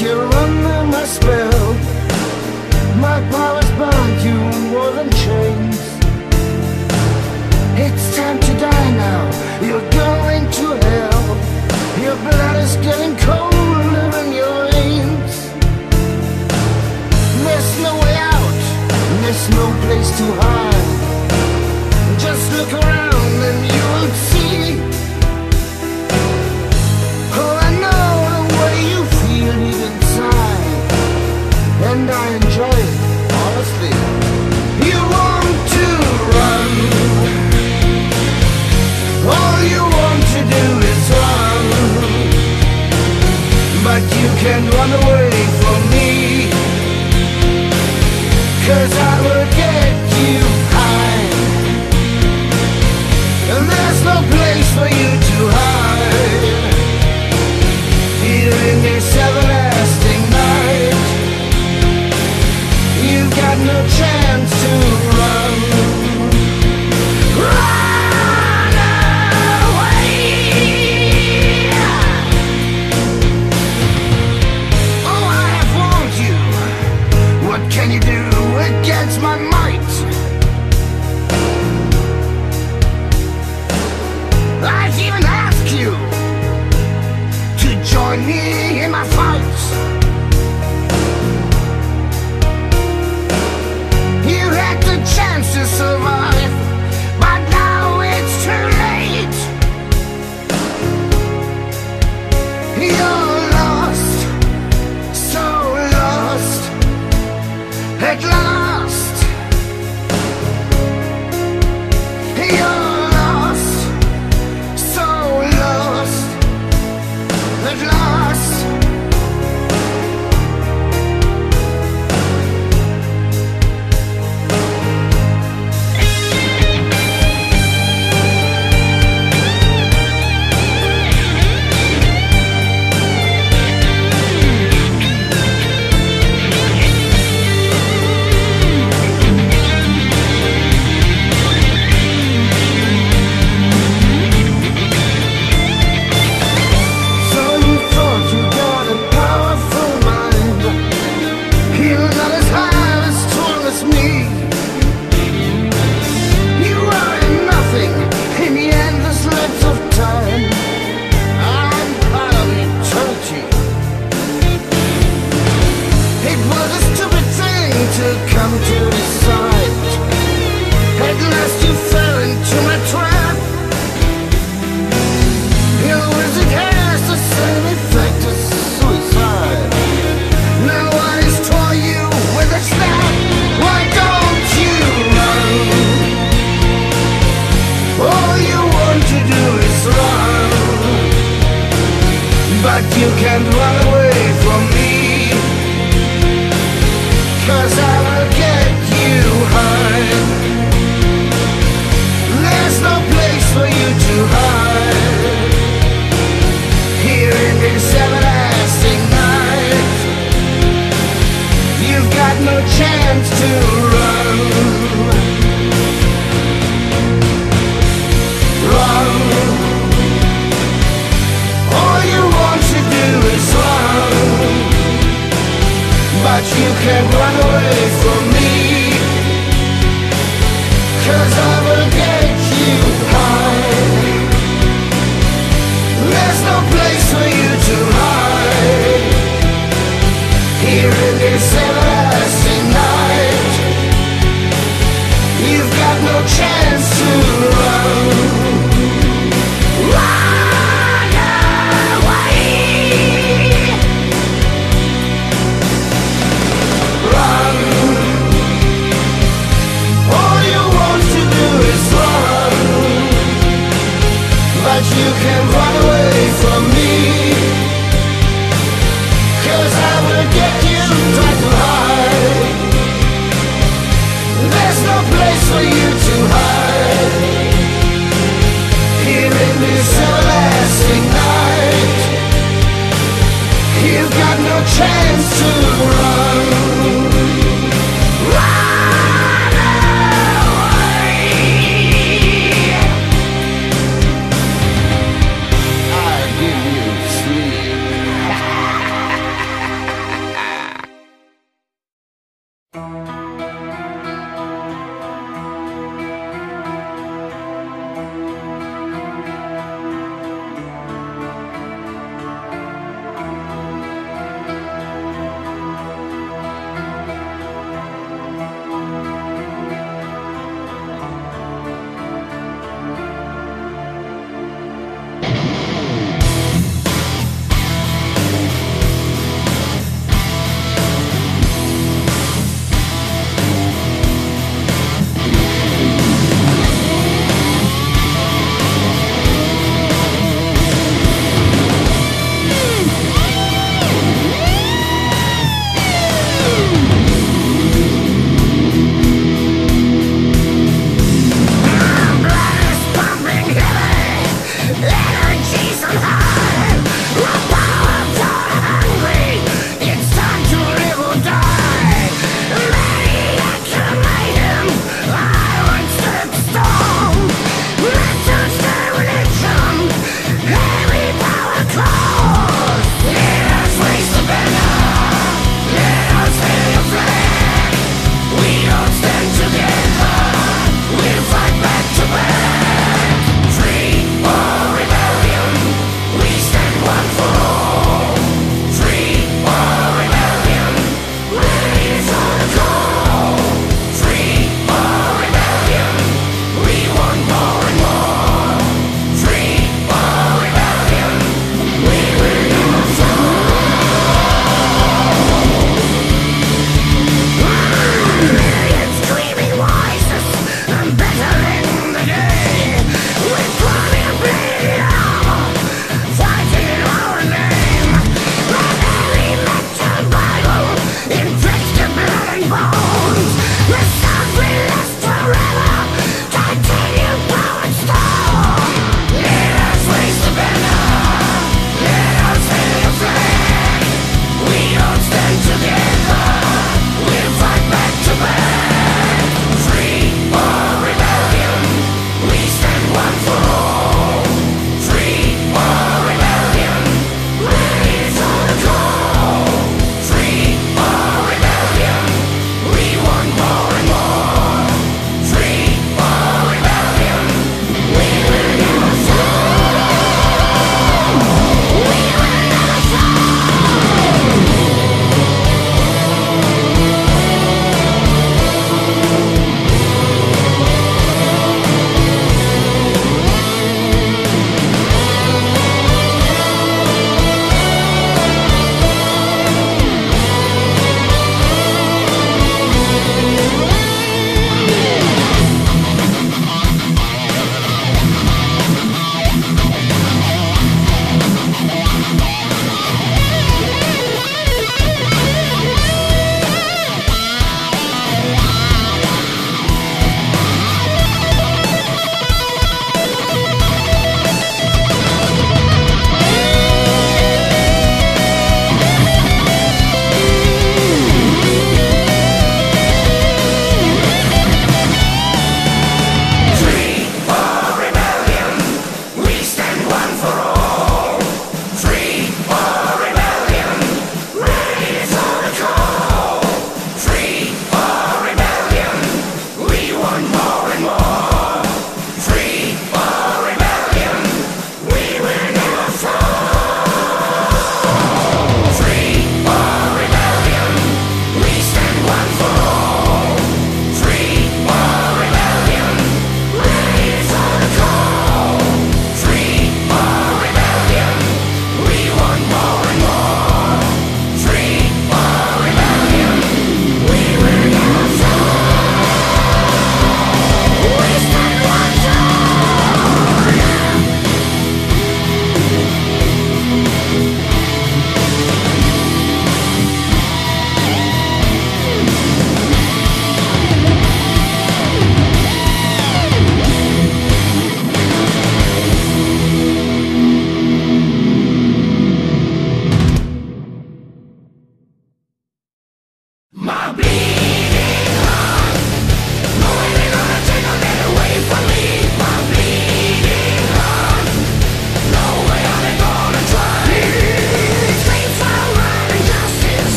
you're under my spell. My power's bound you more than chains. It's time to die now, you're going to hell. Your blood is getting colder in your veins. There's no way out, there's no place to hide. Just look around and you will see. But you can run away from me. Cause I would get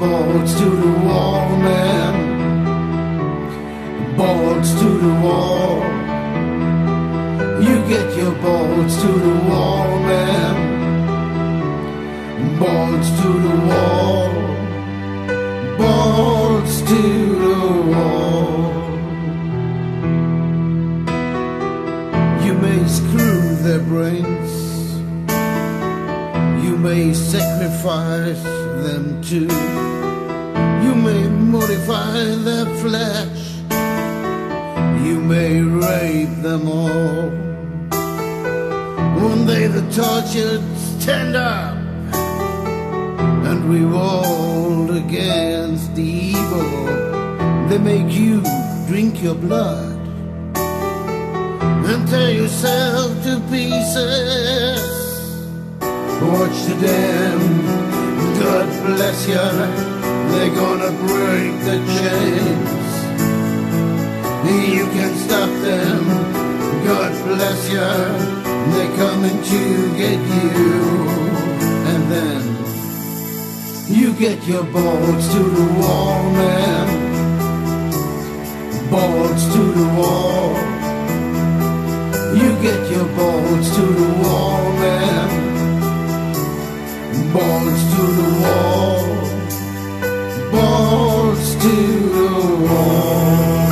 balls to the wall, man. Balls to the wall. You get your balls to the wall, man balls to the wall, balls to the wall. You may screw their brains, you may sacrifice them too, modify their flesh, you may rape them all. One day the tortured stand up and revolt against the evil. They make you drink your blood and tear yourself to pieces. Watch the dam, God bless you. They're gonna break the chains. You can stop them, God bless you. They're coming to get you, and then. You get your balls to the wall, man. Balls to the wall. You get your balls to the wall, man. Balls to the wall. Balls to the wall.